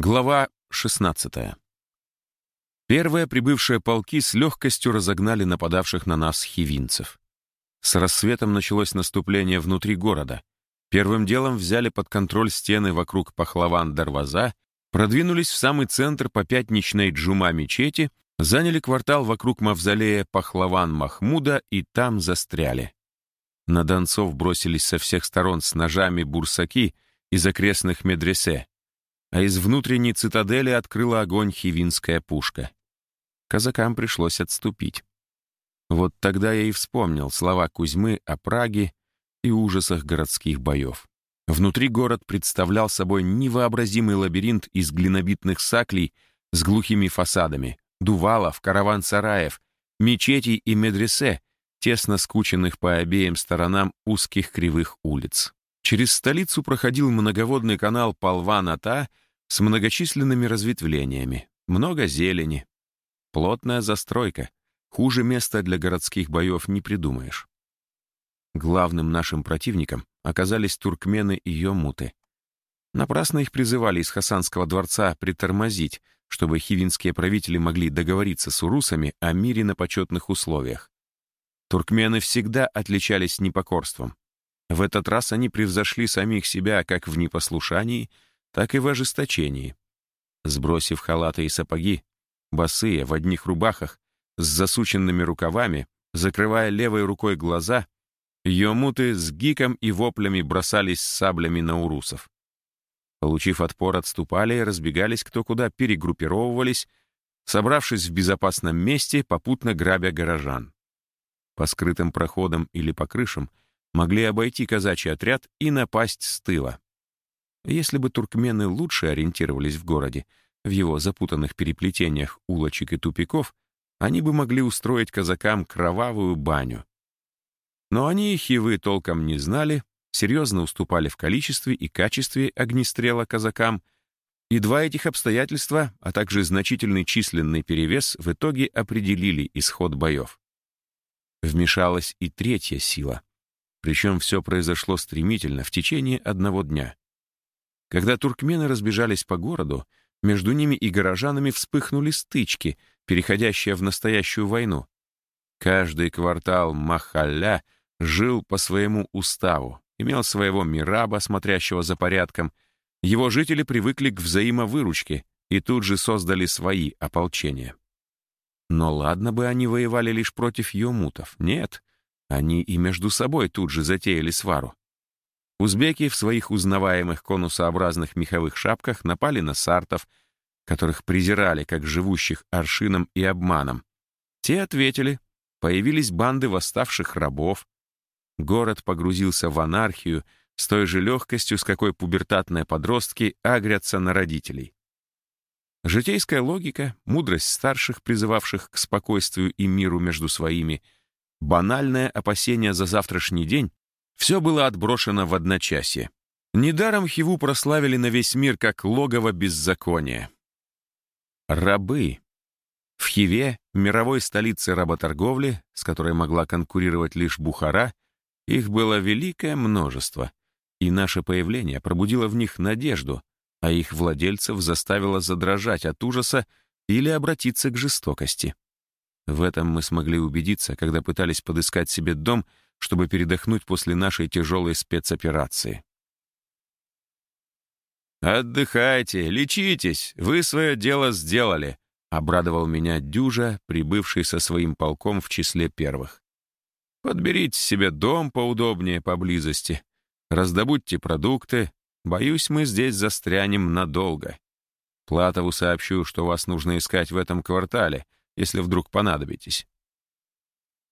Глава 16. Первые прибывшие полки с легкостью разогнали нападавших на нас хивинцев. С рассветом началось наступление внутри города. Первым делом взяли под контроль стены вокруг Пахлаван-Дарваза, продвинулись в самый центр по пятничной джума-мечети, заняли квартал вокруг мавзолея Пахлаван-Махмуда и там застряли. На донцов бросились со всех сторон с ножами бурсаки из окрестных медресе, а из внутренней цитадели открыла огонь хивинская пушка. Казакам пришлось отступить. Вот тогда я и вспомнил слова Кузьмы о Праге и ужасах городских боев. Внутри город представлял собой невообразимый лабиринт из глинобитных саклей с глухими фасадами, дувалов, караван-сараев, мечетей и медресе, тесно скученных по обеим сторонам узких кривых улиц. Через столицу проходил многоводный канал Полва-Ната с многочисленными разветвлениями, много зелени. Плотная застройка. Хуже места для городских боев не придумаешь. Главным нашим противником оказались туркмены и йомуты. Напрасно их призывали из Хасанского дворца притормозить, чтобы хивинские правители могли договориться с урусами о мире на почетных условиях. Туркмены всегда отличались непокорством. В этот раз они превзошли самих себя как в непослушании, так и в ожесточении. Сбросив халаты и сапоги, босые, в одних рубахах, с засученными рукавами, закрывая левой рукой глаза, йомуты с гиком и воплями бросались саблями на урусов. Получив отпор, отступали и разбегались кто куда, перегруппировывались, собравшись в безопасном месте, попутно грабя горожан. По скрытым проходам или по крышам — могли обойти казачий отряд и напасть с тыла. Если бы туркмены лучше ориентировались в городе, в его запутанных переплетениях улочек и тупиков, они бы могли устроить казакам кровавую баню. Но они и хивы толком не знали, серьезно уступали в количестве и качестве огнестрела казакам, и два этих обстоятельства, а также значительный численный перевес в итоге определили исход боев. Вмешалась и третья сила — причем все произошло стремительно, в течение одного дня. Когда туркмены разбежались по городу, между ними и горожанами вспыхнули стычки, переходящие в настоящую войну. Каждый квартал Махалля жил по своему уставу, имел своего мираба, смотрящего за порядком. Его жители привыкли к взаимовыручке и тут же создали свои ополчения. Но ладно бы они воевали лишь против йомутов. Нет, они и между собой тут же затеяли свару. Узбеки в своих узнаваемых конусообразных меховых шапках напали на сартов, которых презирали как живущих аршином и обманом. Те ответили, появились банды восставших рабов. Город погрузился в анархию с той же легкостью, с какой пубертатные подростки агрятся на родителей. Житейская логика, мудрость старших, призывавших к спокойствию и миру между своими — банальное опасение за завтрашний день, все было отброшено в одночасье. Недаром Хиву прославили на весь мир как логово беззакония. Рабы. В Хиве, мировой столице работорговли, с которой могла конкурировать лишь Бухара, их было великое множество, и наше появление пробудило в них надежду, а их владельцев заставило задрожать от ужаса или обратиться к жестокости. В этом мы смогли убедиться, когда пытались подыскать себе дом, чтобы передохнуть после нашей тяжелой спецоперации. «Отдыхайте, лечитесь, вы свое дело сделали», — обрадовал меня Дюжа, прибывший со своим полком в числе первых. «Подберите себе дом поудобнее поблизости, раздобудьте продукты. Боюсь, мы здесь застрянем надолго. Платову сообщу, что вас нужно искать в этом квартале — если вдруг понадобитесь».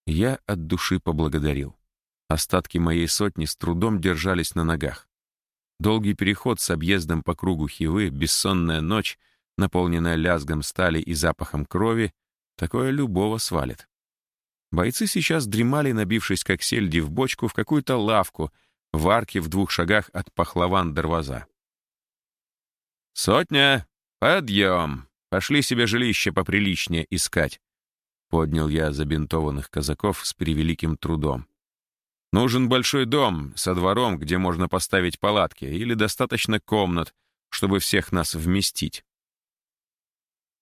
Я от души поблагодарил. Остатки моей сотни с трудом держались на ногах. Долгий переход с объездом по кругу Хивы, бессонная ночь, наполненная лязгом стали и запахом крови, такое любого свалит. Бойцы сейчас дремали, набившись как сельди в бочку, в какую-то лавку, в арке в двух шагах от пахлаван-дарваза. «Сотня! Подъем!» Пошли себе жилище поприличнее искать. Поднял я забинтованных казаков с превеликим трудом. Нужен большой дом со двором, где можно поставить палатки, или достаточно комнат, чтобы всех нас вместить.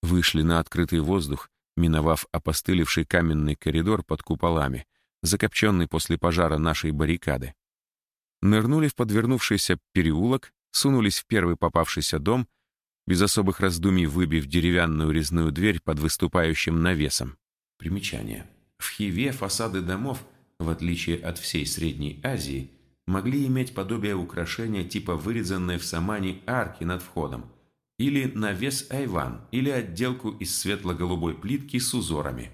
Вышли на открытый воздух, миновав опостылевший каменный коридор под куполами, закопченный после пожара нашей баррикады. Нырнули в подвернувшийся переулок, сунулись в первый попавшийся дом, без особых раздумий выбив деревянную резную дверь под выступающим навесом. Примечание. В Хиве фасады домов, в отличие от всей Средней Азии, могли иметь подобие украшения типа вырезанной в самане арки над входом, или навес айван, или отделку из светло-голубой плитки с узорами.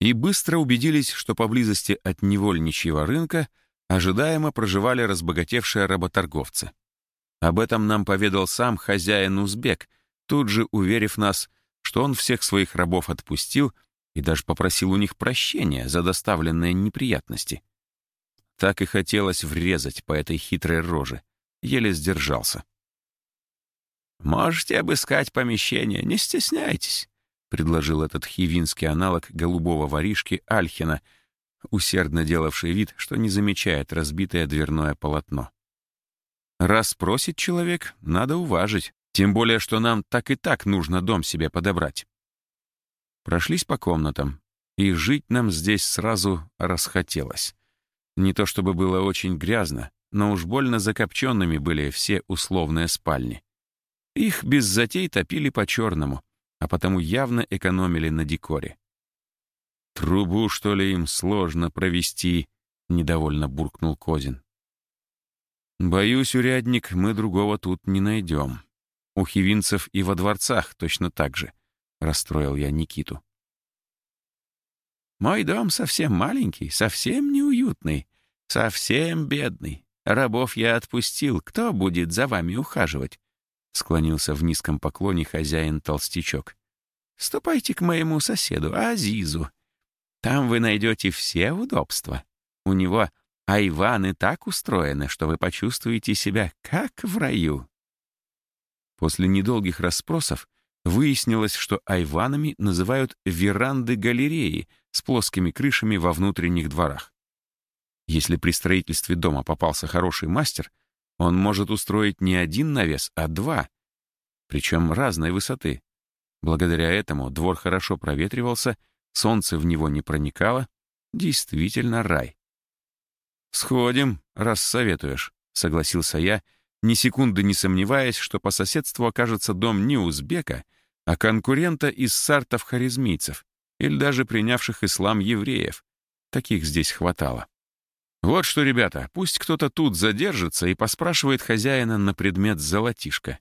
И быстро убедились, что поблизости от невольничьего рынка ожидаемо проживали разбогатевшие работорговцы. Об этом нам поведал сам хозяин Узбек, тут же уверив нас, что он всех своих рабов отпустил и даже попросил у них прощения за доставленные неприятности. Так и хотелось врезать по этой хитрой роже. Еле сдержался. «Можете обыскать помещение, не стесняйтесь», — предложил этот хивинский аналог голубого воришки Альхина, усердно делавший вид, что не замечает разбитое дверное полотно. Раз просит человек, надо уважить, тем более, что нам так и так нужно дом себе подобрать. Прошлись по комнатам, и жить нам здесь сразу расхотелось. Не то чтобы было очень грязно, но уж больно закопченными были все условные спальни. Их без затей топили по-черному, а потому явно экономили на декоре. «Трубу, что ли, им сложно провести?» — недовольно буркнул Козин. «Боюсь, урядник, мы другого тут не найдем. У хивинцев и во дворцах точно так же», — расстроил я Никиту. «Мой дом совсем маленький, совсем неуютный, совсем бедный. Рабов я отпустил, кто будет за вами ухаживать?» — склонился в низком поклоне хозяин-толстячок. «Ступайте к моему соседу, Азизу. Там вы найдете все удобства. У него Айваны так устроены, что вы почувствуете себя как в раю. После недолгих расспросов выяснилось, что айванами называют веранды-галереи с плоскими крышами во внутренних дворах. Если при строительстве дома попался хороший мастер, он может устроить не один навес, а два, причем разной высоты. Благодаря этому двор хорошо проветривался, солнце в него не проникало, действительно рай. «Сходим, раз советуешь», — согласился я, ни секунды не сомневаясь, что по соседству окажется дом не узбека, а конкурента из сартов-харизмийцев или даже принявших ислам евреев. Таких здесь хватало. Вот что, ребята, пусть кто-то тут задержится и поспрашивает хозяина на предмет золотишка.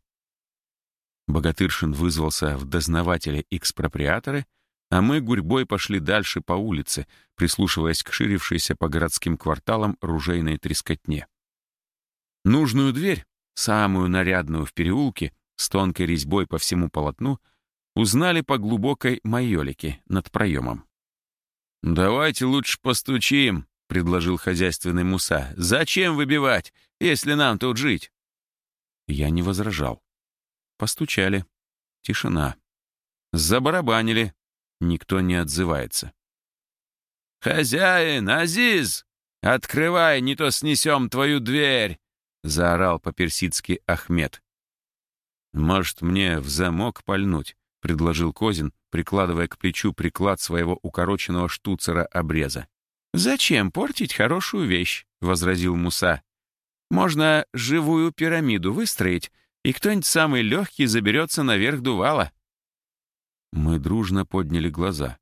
Богатыршин вызвался в дознаватели-экспроприаторы — а мы гурьбой пошли дальше по улице, прислушиваясь к ширившейся по городским кварталам ружейной трескотне. Нужную дверь, самую нарядную в переулке, с тонкой резьбой по всему полотну, узнали по глубокой майолике над проемом. «Давайте лучше постучим», — предложил хозяйственный Муса. «Зачем выбивать, если нам тут жить?» Я не возражал. Постучали. Тишина. Забарабанили. Никто не отзывается. «Хозяин, Азиз! Открывай, не то снесем твою дверь!» — заорал по-персидски Ахмед. «Может, мне в замок пальнуть?» — предложил Козин, прикладывая к плечу приклад своего укороченного штуцера-обреза. «Зачем портить хорошую вещь?» — возразил Муса. «Можно живую пирамиду выстроить, и кто-нибудь самый легкий заберется наверх дувала». Мы дружно подняли глаза.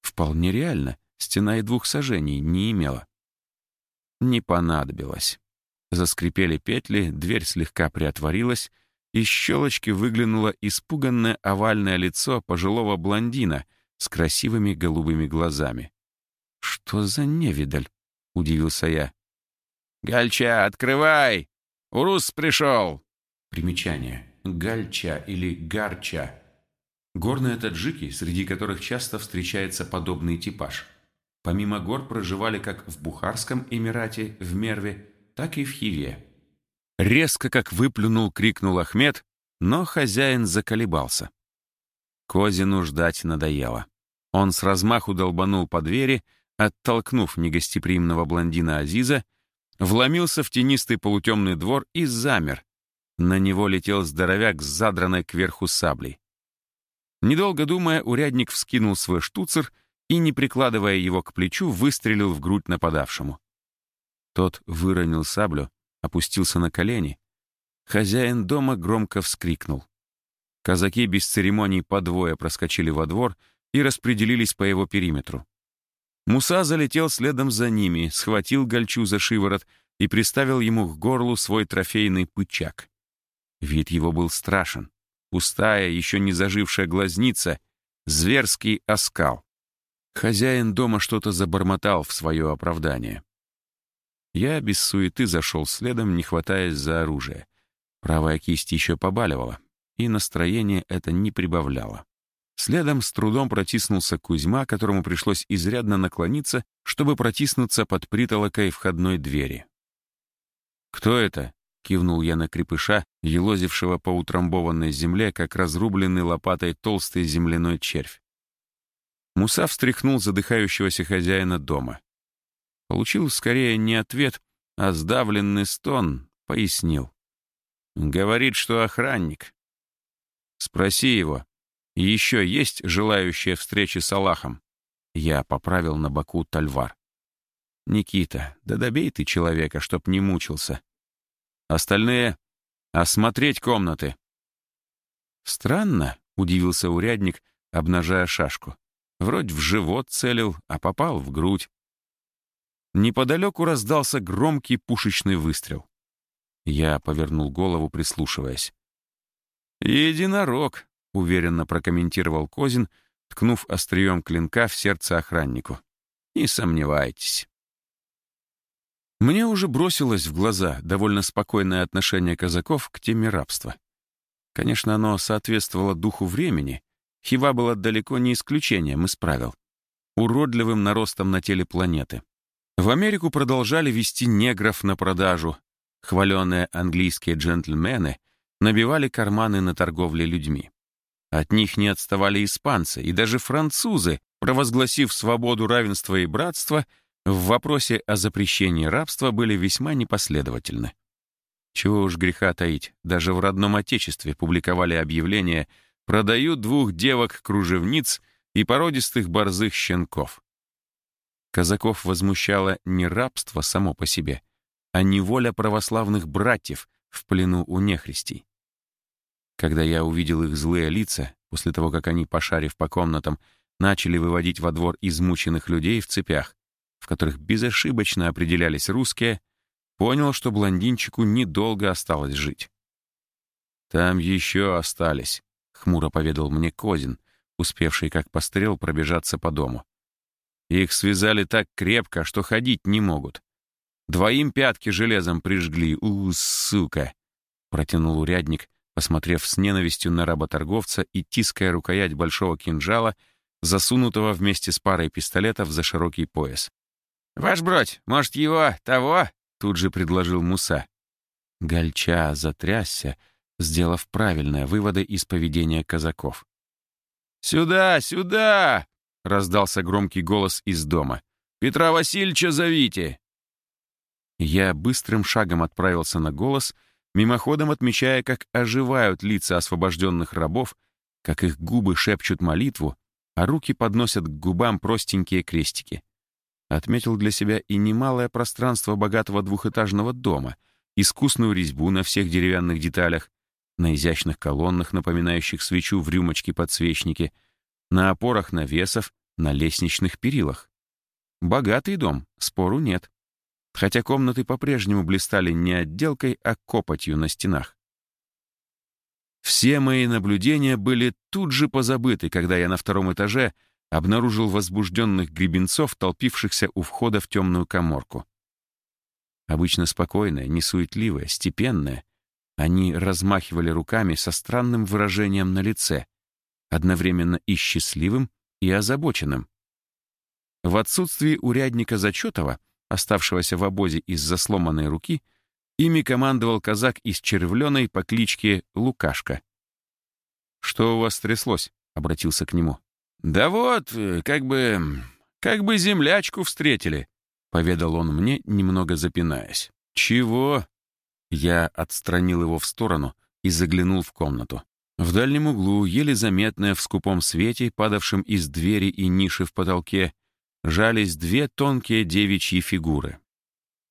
Вполне реально, стена и двух сажений не имела. Не понадобилось. Заскрипели петли, дверь слегка приотворилась, из щелочки выглянуло испуганное овальное лицо пожилого блондина с красивыми голубыми глазами. «Что за невидаль?» — удивился я. «Гальча, открывай! Урус пришел!» Примечание. Гальча или гарча Горные таджики, среди которых часто встречается подобный типаж. Помимо гор проживали как в Бухарском Эмирате, в Мерве, так и в Хиве. Резко, как выплюнул, крикнул Ахмед, но хозяин заколебался. Козину ждать надоело. Он с размаху долбанул по двери, оттолкнув негостеприимного блондина Азиза, вломился в тенистый полутемный двор и замер, На него летел здоровяк с задранной кверху саблей. Недолго думая, урядник вскинул свой штуцер и, не прикладывая его к плечу, выстрелил в грудь нападавшему. Тот выронил саблю, опустился на колени. Хозяин дома громко вскрикнул. Казаки без церемоний по двое проскочили во двор и распределились по его периметру. Муса залетел следом за ними, схватил гольчу за шиворот и приставил ему к горлу свой трофейный пычак. Вид его был страшен. Пустая, еще не зажившая глазница, зверский оскал. Хозяин дома что-то забормотал в свое оправдание. Я без суеты зашел следом, не хватаясь за оружие. Правая кисть еще побаливала, и настроение это не прибавляло. Следом с трудом протиснулся Кузьма, которому пришлось изрядно наклониться, чтобы протиснуться под притолокой входной двери. «Кто это?» — кивнул я на крепыша, елозившего по утрамбованной земле, как разрубленный лопатой толстый земляной червь. Муса встряхнул задыхающегося хозяина дома. Получил скорее не ответ, а сдавленный стон, пояснил. Говорит, что охранник. Спроси его. Еще есть желающие встречи с Аллахом? Я поправил на боку тальвар. Никита, да добей ты человека, чтоб не мучился. Остальные — осмотреть комнаты. Странно, — удивился урядник, обнажая шашку. Вроде в живот целил, а попал в грудь. Неподалеку раздался громкий пушечный выстрел. Я повернул голову, прислушиваясь. «Единорог», — уверенно прокомментировал Козин, ткнув острием клинка в сердце охраннику. «Не сомневайтесь». Мне уже бросилось в глаза довольно спокойное отношение казаков к теме рабства. Конечно, оно соответствовало духу времени. Хива была далеко не исключением из правил. Уродливым наростом на теле планеты. В Америку продолжали вести негров на продажу. Хваленные английские джентльмены набивали карманы на торговле людьми. От них не отставали испанцы и даже французы, провозгласив свободу, равенство и братство — в вопросе о запрещении рабства были весьма непоследовательны. Чего уж греха таить, даже в родном отечестве публиковали объявление «Продают двух девок-кружевниц и породистых борзых щенков». Казаков возмущало не рабство само по себе, а неволя православных братьев в плену у нехристей. Когда я увидел их злые лица, после того, как они, пошарив по комнатам, начали выводить во двор измученных людей в цепях, в которых безошибочно определялись русские, понял, что блондинчику недолго осталось жить. «Там еще остались», — хмуро поведал мне Козин, успевший как пострел пробежаться по дому. «Их связали так крепко, что ходить не могут. Двоим пятки железом прижгли, у, сука!» — протянул урядник, посмотрев с ненавистью на работорговца и тиская рукоять большого кинжала, засунутого вместе с парой пистолетов за широкий пояс. «Ваш бродь, может, его, того?» — тут же предложил Муса. Гальча затрясся, сделав правильные выводы из поведения казаков. «Сюда, сюда!» — раздался громкий голос из дома. «Петра Васильевича зовите!» Я быстрым шагом отправился на голос, мимоходом отмечая, как оживают лица освобожденных рабов, как их губы шепчут молитву, а руки подносят к губам простенькие крестики. Отметил для себя и немалое пространство богатого двухэтажного дома, искусную резьбу на всех деревянных деталях, на изящных колоннах, напоминающих свечу в рюмочке-подсвечнике, на опорах навесов, на лестничных перилах. Богатый дом, спору нет. Хотя комнаты по-прежнему блистали не отделкой, а копотью на стенах. Все мои наблюдения были тут же позабыты, когда я на втором этаже — обнаружил возбужденных гребенцов, толпившихся у входа в темную коморку. Обычно спокойная, несуетливая, степенная, они размахивали руками со странным выражением на лице, одновременно и счастливым, и озабоченным. В отсутствии урядника Зачетова, оставшегося в обозе из-за сломанной руки, ими командовал казак из червленой по кличке Лукашка. «Что у вас тряслось?» — обратился к нему. «Да вот, э, как бы... как бы землячку встретили», — поведал он мне, немного запинаясь. «Чего?» Я отстранил его в сторону и заглянул в комнату. В дальнем углу, еле заметная в скупом свете, падавшем из двери и ниши в потолке, жались две тонкие девичьи фигуры.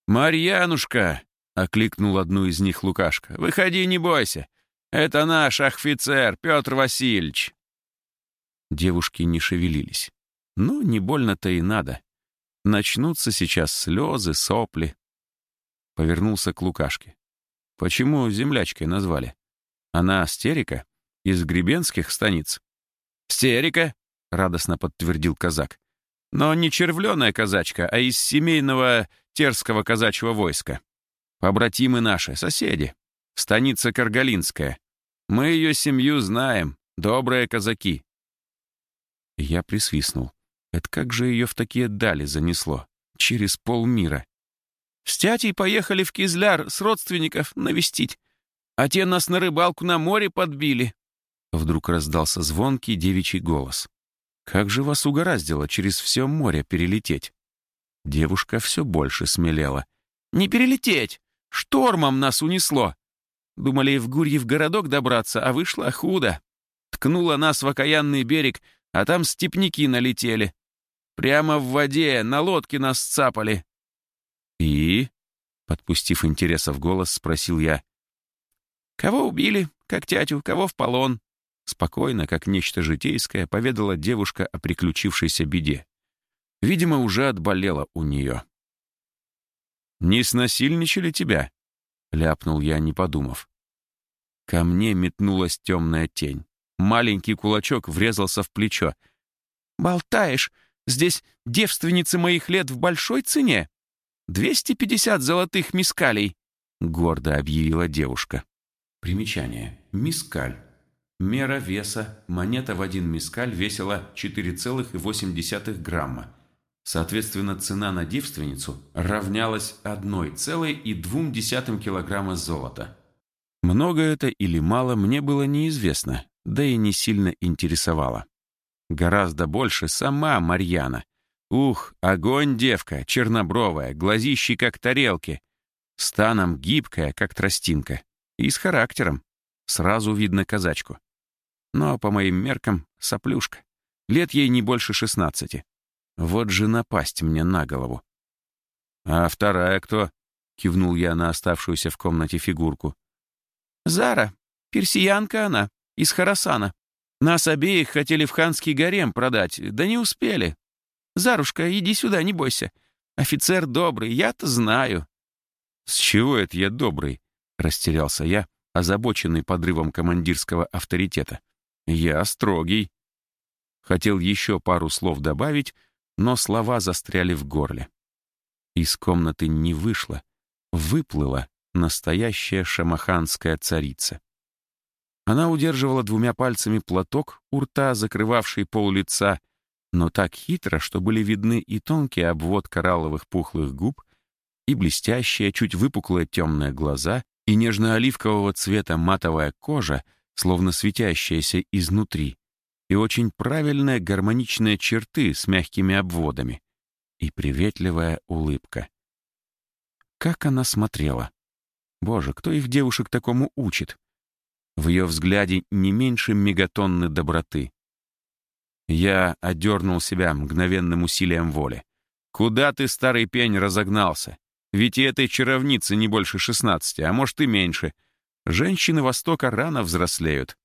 «Марьянушка!» — окликнул одну из них Лукашка. «Выходи, не бойся! Это наш офицер, Петр Васильевич!» Девушки не шевелились. Ну, не больно-то и надо. Начнутся сейчас слезы, сопли. Повернулся к Лукашке. Почему землячкой назвали? Она астерика? Из гребенских станиц? Стерика, радостно подтвердил казак. Но не червленая казачка, а из семейного терского казачьего войска. Побратимы наши, соседи. Станица Каргалинская. Мы ее семью знаем, добрые казаки. Я присвистнул. Это как же ее в такие дали занесло? Через полмира. С тятей поехали в Кизляр с родственников навестить. А те нас на рыбалку на море подбили. Вдруг раздался звонкий девичий голос. «Как же вас угораздило через все море перелететь?» Девушка все больше смелела. «Не перелететь! Штормом нас унесло! Думали в Гурьев городок добраться, а вышло худо. Ткнула нас в окаянный берег, а там степняки налетели. Прямо в воде, на лодке нас цапали». «И?» — подпустив интереса в голос, спросил я. «Кого убили, как тятю, кого в полон?» Спокойно, как нечто житейское, поведала девушка о приключившейся беде. Видимо, уже отболела у нее. «Не снасильничали тебя?» — ляпнул я, не подумав. Ко мне метнулась темная тень. Маленький кулачок врезался в плечо. «Болтаешь! Здесь девственницы моих лет в большой цене. 250 золотых мискалей!» — гордо объявила девушка. Примечание. Мискаль. Мера веса. Монета в один мискаль весила 4,8 грамма. Соответственно, цена на девственницу равнялась 1,2 килограмма золота. Много это или мало мне было неизвестно, да и не сильно интересовало. Гораздо больше сама Марьяна. Ух, огонь девка, чернобровая, глазищи как тарелки, станом гибкая, как тростинка, и с характером. Сразу видно казачку. Но, по моим меркам, соплюшка. Лет ей не больше шестнадцати. Вот же напасть мне на голову. «А вторая кто?» — кивнул я на оставшуюся в комнате фигурку. «Зара. Персиянка она. Из Харасана. Нас обеих хотели в ханский гарем продать, да не успели. Зарушка, иди сюда, не бойся. Офицер добрый, я-то знаю». «С чего это я добрый?» — растерялся я, озабоченный подрывом командирского авторитета. «Я строгий». Хотел еще пару слов добавить, но слова застряли в горле. Из комнаты не вышло, выплыла настоящая шамаханская царица. Она удерживала двумя пальцами платок у рта, закрывавший пол лица, но так хитро, что были видны и тонкий обвод коралловых пухлых губ, и блестящие, чуть выпуклые темные глаза, и нежно-оливкового цвета матовая кожа, словно светящаяся изнутри, и очень правильные гармоничные черты с мягкими обводами, и приветливая улыбка. Как она смотрела! Боже, кто их девушек такому учит? В ее взгляде не меньше мегатонны доброты. Я одернул себя мгновенным усилием воли. «Куда ты, старый пень, разогнался? Ведь и этой чаровницы не больше шестнадцати, а может и меньше. Женщины Востока рано взрослеют».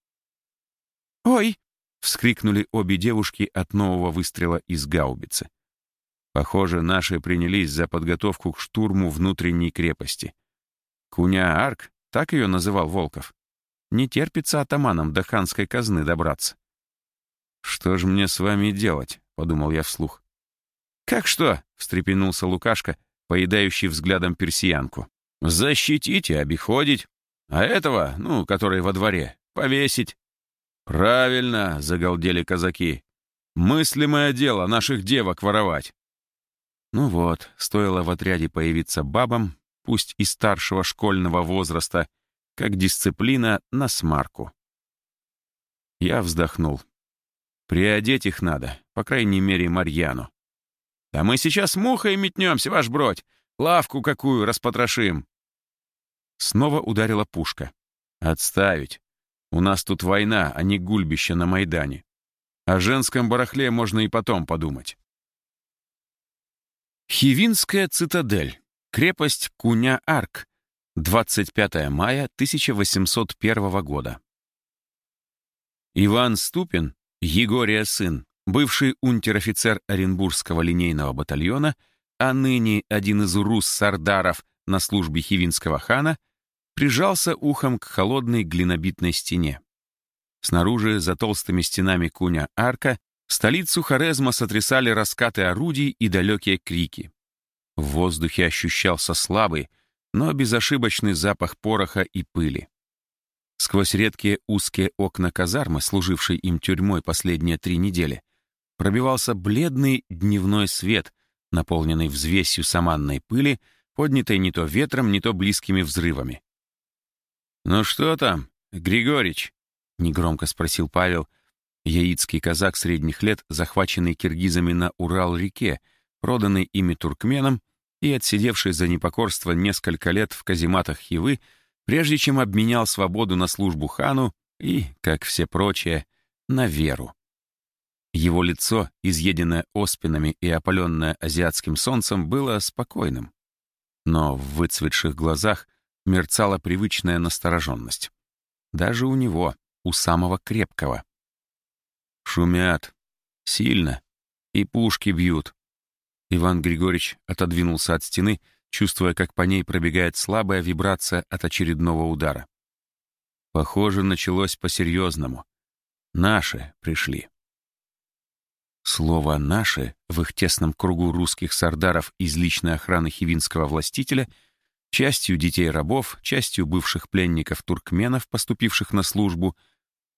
«Ой!» — вскрикнули обе девушки от нового выстрела из гаубицы. Похоже, наши принялись за подготовку к штурму внутренней крепости. Куня-Арк, так ее называл Волков. Не терпится атаманам до ханской казны добраться. «Что же мне с вами делать?» — подумал я вслух. «Как что?» — встрепенулся Лукашка, поедающий взглядом персиянку. «Защитить и обиходить. А этого, ну, который во дворе, повесить». «Правильно!» — загалдели казаки. «Мыслимое дело наших девок воровать». Ну вот, стоило в отряде появиться бабам, пусть и старшего школьного возраста, как дисциплина на смарку. Я вздохнул. Приодеть их надо, по крайней мере, Марьяну. Да мы сейчас мухой метнемся, ваш бродь, лавку какую распотрошим. Снова ударила пушка. «Отставить. У нас тут война, а не гульбище на Майдане. О женском барахле можно и потом подумать». Хивинская цитадель. Крепость Куня-Арк. 25 мая 1801 года. Иван Ступин, Егория сын, бывший унтер-офицер Оренбургского линейного батальона, а ныне один из урус-сардаров на службе хивинского хана, прижался ухом к холодной глинобитной стене. Снаружи, за толстыми стенами куня-арка, столицу Хорезма сотрясали раскаты орудий и далекие крики. В воздухе ощущался слабый, но безошибочный запах пороха и пыли. Сквозь редкие узкие окна казармы, служившей им тюрьмой последние три недели, пробивался бледный дневной свет, наполненный взвесью саманной пыли, поднятой не то ветром, не то близкими взрывами. «Ну что там, Григорич?» — негромко спросил Павел, яицкий казак средних лет, захваченный киргизами на Урал-реке, проданный ими туркменам и отсидевший за непокорство несколько лет в казематах Хивы, прежде чем обменял свободу на службу хану и, как все прочие, на веру. Его лицо, изъеденное оспинами и опаленное азиатским солнцем, было спокойным. Но в выцветших глазах мерцала привычная настороженность. Даже у него, у самого крепкого. Шумят. Сильно. И пушки бьют. Иван Григорьевич отодвинулся от стены чувствуя, как по ней пробегает слабая вибрация от очередного удара. Похоже, началось по-серьезному. Наши пришли. Слово «наши» в их тесном кругу русских сардаров из личной охраны хивинского властителя, частью детей-рабов, частью бывших пленников-туркменов, поступивших на службу,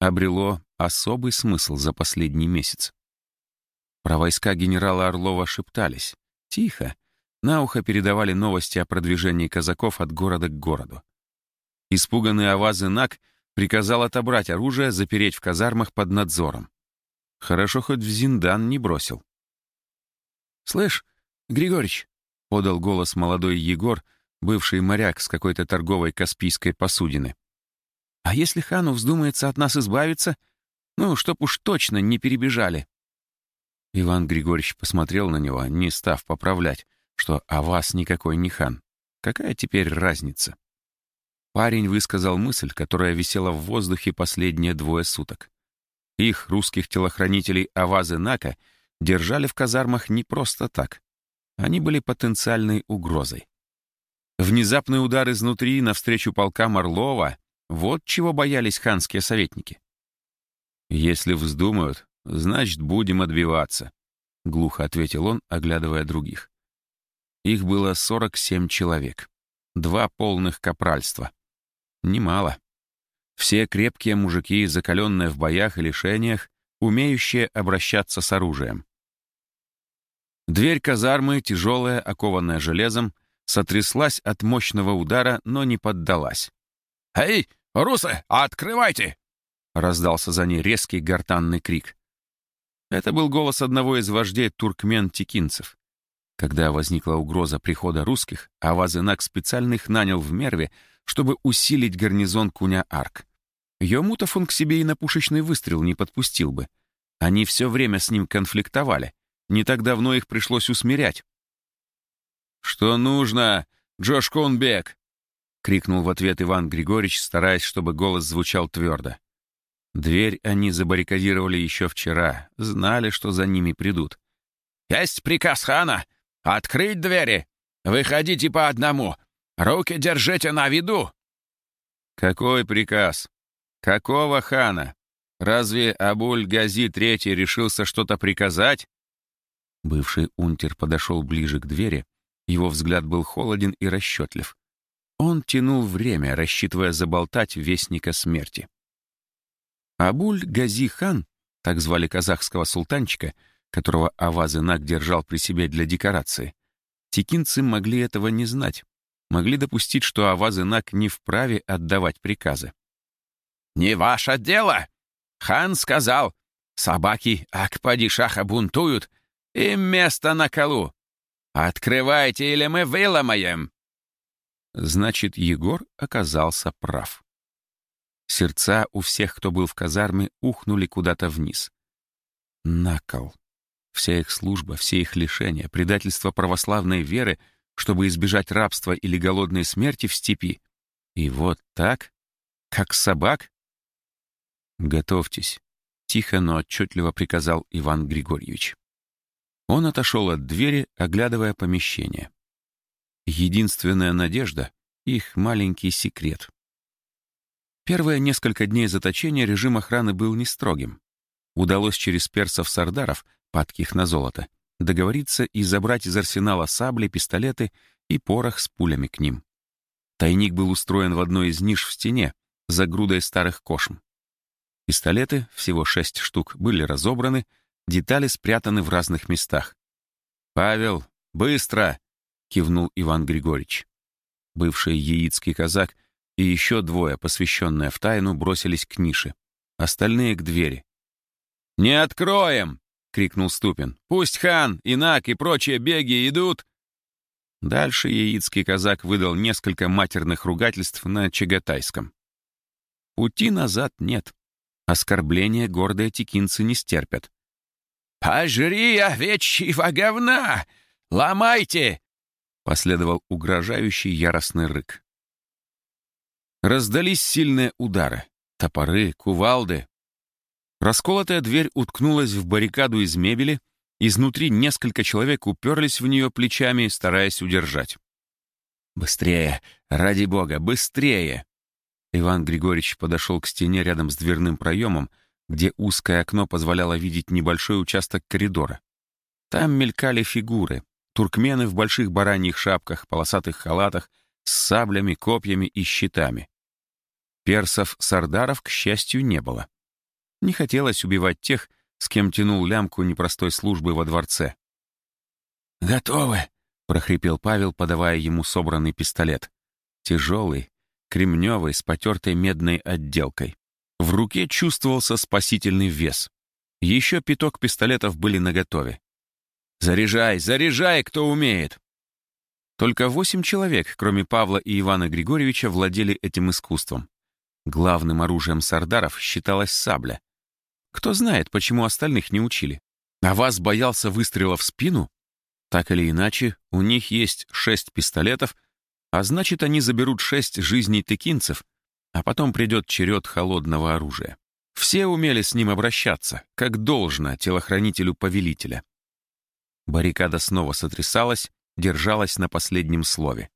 обрело особый смысл за последний месяц. Про войска генерала Орлова шептались. Тихо, на ухо передавали новости о продвижении казаков от города к городу. Испуганный Авазы Нак приказал отобрать оружие, запереть в казармах под надзором. Хорошо, хоть в Зиндан не бросил. «Слышь, Григорьевич», — подал голос молодой Егор, бывший моряк с какой-то торговой каспийской посудины. «А если хану вздумается от нас избавиться, ну, чтоб уж точно не перебежали?» Иван Григорьевич посмотрел на него, не став поправлять, что о вас никакой не хан. Какая теперь разница? Парень высказал мысль, которая висела в воздухе последние двое суток. Их, русских телохранителей Авазы Нака, держали в казармах не просто так. Они были потенциальной угрозой. Внезапный удар изнутри навстречу полкам Орлова — вот чего боялись ханские советники. «Если вздумают, значит, будем отбиваться», — глухо ответил он, оглядывая других. Их было 47 человек. Два полных капральства. Немало. Все крепкие мужики, закаленные в боях и лишениях, умеющие обращаться с оружием. Дверь казармы, тяжелая, окованная железом, сотряслась от мощного удара, но не поддалась. «Эй, русы, открывайте!» раздался за ней резкий гортанный крик. Это был голос одного из вождей туркмен-текинцев. Когда возникла угроза прихода русских, Авазенак специально их нанял в Мерве, чтобы усилить гарнизон Куня-Арк. Йомутов он к себе и на пушечный выстрел не подпустил бы. Они все время с ним конфликтовали. Не так давно их пришлось усмирять. «Что нужно, Джош Конбек?» — крикнул в ответ Иван Григорьевич, стараясь, чтобы голос звучал твердо. Дверь они забаррикадировали еще вчера, знали, что за ними придут. «Есть приказ хана! Открыть двери! Выходите по одному! Руки держите на виду!» «Какой приказ? Какого хана? Разве Абуль-Гази Третий решился что-то приказать?» Бывший унтер подошел ближе к двери. Его взгляд был холоден и расчетлив. Он тянул время, рассчитывая заболтать вестника смерти. Абуль-Гази хан, так звали казахского султанчика, которого Аваз-Инак держал при себе для декорации, текинцы могли этого не знать, могли допустить, что Аваз-Инак не вправе отдавать приказы. «Не ваше дело!» Хан сказал, «Собаки Акпадишаха бунтуют, им место на колу. Открывайте, или мы выломаем!» Значит, Егор оказался прав. Сердца у всех, кто был в казарме, ухнули куда-то вниз. Накол. Вся их служба, все их лишения, предательство православной веры, чтобы избежать рабства или голодной смерти в степи. И вот так, как собак? «Готовьтесь», — тихо, но отчетливо приказал Иван Григорьевич. Он отошел от двери, оглядывая помещение. Единственная надежда — их маленький секрет. Первые несколько дней заточения режим охраны был не строгим. Удалось через персов-сардаров, падких на золото, договориться и забрать из арсенала сабли, пистолеты и порох с пулями к ним. Тайник был устроен в одной из ниш в стене, за грудой старых кошм. Пистолеты, всего шесть штук, были разобраны, детали спрятаны в разных местах. «Павел, быстро!» — кивнул Иван Григорьевич. Бывший яицкий казак и еще двое, посвященные в тайну, бросились к нише. Остальные — к двери. «Не откроем!» — крикнул Ступин. «Пусть хан, инак и прочие беги идут!» Дальше яицкий казак выдал несколько матерных ругательств на чагатайском. Пути назад нет. Оскорбления гордые текинцы не стерпят. «Пожри овечьего говна! Ломайте!» Последовал угрожающий яростный рык. Раздались сильные удары. Топоры, кувалды. Расколотая дверь уткнулась в баррикаду из мебели, изнутри несколько человек уперлись в нее плечами, стараясь удержать. «Быстрее! Ради бога, быстрее!» Иван Григорьевич подошел к стене рядом с дверным проемом, где узкое окно позволяло видеть небольшой участок коридора. Там мелькали фигуры, туркмены в больших бараньих шапках, полосатых халатах, с саблями, копьями и щитами. Персов-сардаров, к счастью, не было. Не хотелось убивать тех, с кем тянул лямку непростой службы во дворце. «Готовы!» — прохрипел Павел, подавая ему собранный пистолет. Тяжелый, кремневый, с потертой медной отделкой. В руке чувствовался спасительный вес. Еще пяток пистолетов были наготове. «Заряжай, заряжай, кто умеет!» Только восемь человек, кроме Павла и Ивана Григорьевича, владели этим искусством. Главным оружием сардаров считалась сабля. Кто знает, почему остальных не учили. А вас боялся выстрела в спину? Так или иначе, у них есть шесть пистолетов а значит, они заберут шесть жизней текинцев, а потом придет черед холодного оружия. Все умели с ним обращаться, как должно телохранителю повелителя. Баррикада снова сотрясалась, держалась на последнем слове.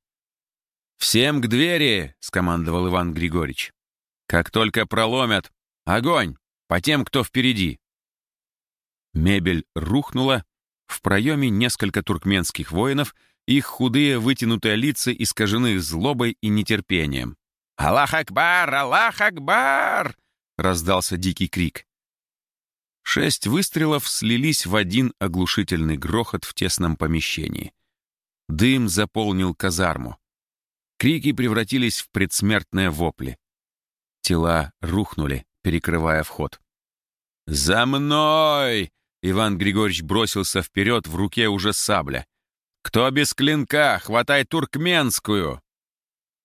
«Всем к двери!» — скомандовал Иван Григорьевич. «Как только проломят, огонь! По тем, кто впереди!» Мебель рухнула, в проеме несколько туркменских воинов — их худые вытянутые лица искажены злобой и нетерпением. «Аллах Акбар! Аллах Акбар!» — раздался дикий крик. Шесть выстрелов слились в один оглушительный грохот в тесном помещении. Дым заполнил казарму. Крики превратились в предсмертные вопли. Тела рухнули, перекрывая вход. «За мной!» Иван Григорьевич бросился вперед, в руке уже сабля. Кто без клинка, хватай туркменскую!»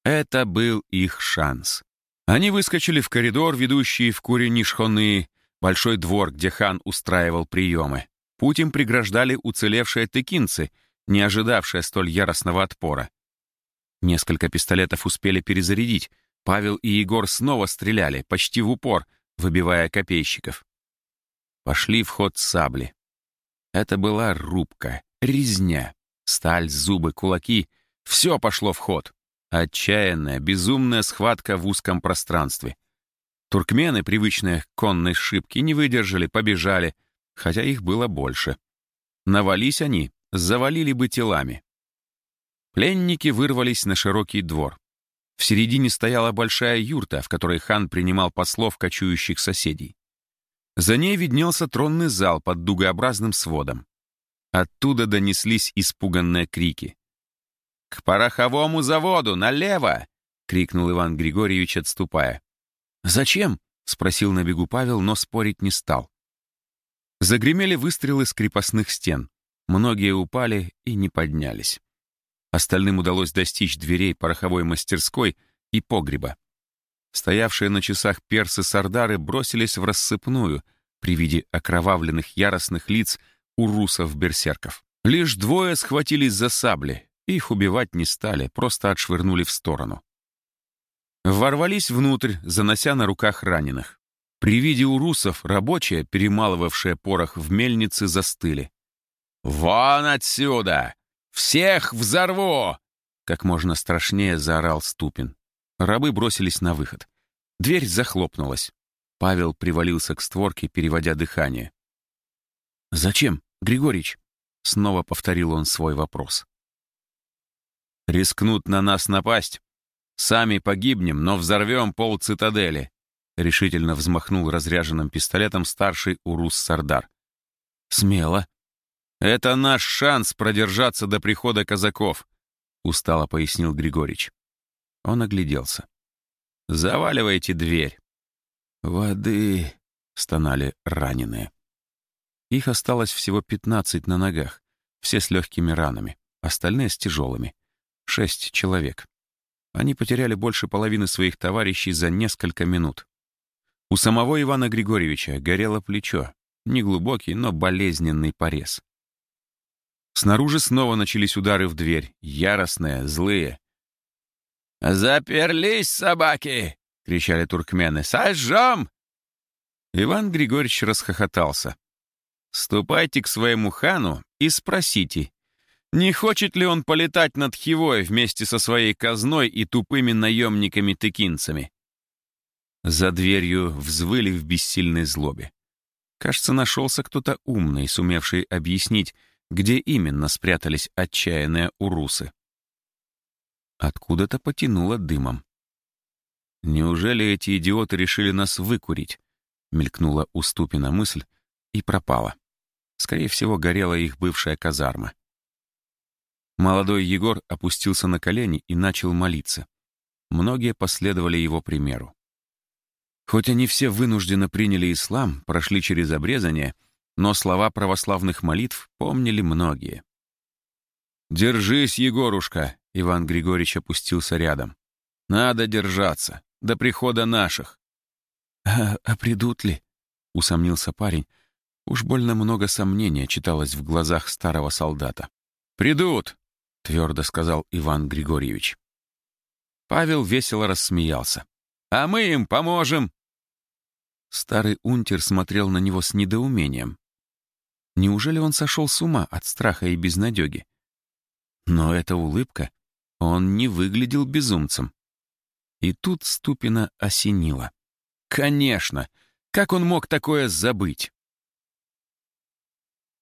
Это был их шанс. Они выскочили в коридор, ведущий в Куренишхоны, большой двор, где хан устраивал приемы. Путь им преграждали уцелевшие тыкинцы, не ожидавшие столь яростного отпора. Несколько пистолетов успели перезарядить. Павел и Егор снова стреляли, почти в упор, выбивая копейщиков. Пошли в ход сабли. Это была рубка, резня. Сталь, зубы, кулаки — все пошло в ход. Отчаянная, безумная схватка в узком пространстве. Туркмены, привычные к конной шибке, не выдержали, побежали, хотя их было больше. Навались они, завалили бы телами. Пленники вырвались на широкий двор. В середине стояла большая юрта, в которой хан принимал послов кочующих соседей. За ней виднелся тронный зал под дугообразным сводом. Оттуда донеслись испуганные крики. «К пороховому заводу! Налево!» — крикнул Иван Григорьевич, отступая. «Зачем?» — спросил на бегу Павел, но спорить не стал. Загремели выстрелы с крепостных стен. Многие упали и не поднялись. Остальным удалось достичь дверей пороховой мастерской и погреба. Стоявшие на часах персы-сардары бросились в рассыпную при виде окровавленных яростных лиц урусов-берсерков. Лишь двое схватились за сабли. Их убивать не стали, просто отшвырнули в сторону. Ворвались внутрь, занося на руках раненых. При виде урусов рабочие, перемалывавшие порох в мельнице, застыли. «Вон отсюда! Всех взорву!» Как можно страшнее заорал Ступин. Рабы бросились на выход. Дверь захлопнулась. Павел привалился к створке, переводя дыхание. «Зачем, Григорич?» Снова повторил он свой вопрос. «Рискнут на нас напасть. Сами погибнем, но взорвем пол цитадели», решительно взмахнул разряженным пистолетом старший Урус Сардар. «Смело. Это наш шанс продержаться до прихода казаков», устало пояснил Григорич. Он огляделся. «Заваливайте дверь». «Воды», — стонали раненые. Их осталось всего 15 на ногах, все с легкими ранами, остальные с тяжелыми. Шесть человек. Они потеряли больше половины своих товарищей за несколько минут. У самого Ивана Григорьевича горело плечо, неглубокий, но болезненный порез. Снаружи снова начались удары в дверь, яростные, злые. «Заперлись, собаки!» — кричали туркмены. «Сожжем!» Иван Григорьевич расхохотался. Ступайте к своему хану и спросите, не хочет ли он полетать над Хивой вместе со своей казной и тупыми наемниками-тыкинцами? За дверью взвыли в бессильной злобе. Кажется, нашелся кто-то умный, сумевший объяснить, где именно спрятались отчаянные урусы. Откуда-то потянуло дымом. «Неужели эти идиоты решили нас выкурить?» — мелькнула у Ступина мысль и пропала. Скорее всего, горела их бывшая казарма. Молодой Егор опустился на колени и начал молиться. Многие последовали его примеру. Хоть они все вынужденно приняли ислам, прошли через обрезание, но слова православных молитв помнили многие. «Держись, Егорушка!» — Иван Григорьевич опустился рядом. «Надо держаться, до прихода наших». «А, а придут ли?» — усомнился парень, Уж больно много сомнения читалось в глазах старого солдата. «Придут!» — твердо сказал Иван Григорьевич. Павел весело рассмеялся. «А мы им поможем!» Старый унтер смотрел на него с недоумением. Неужели он сошел с ума от страха и безнадеги? Но эта улыбка, он не выглядел безумцем. И тут Ступина осенило. Конечно! Как он мог такое забыть?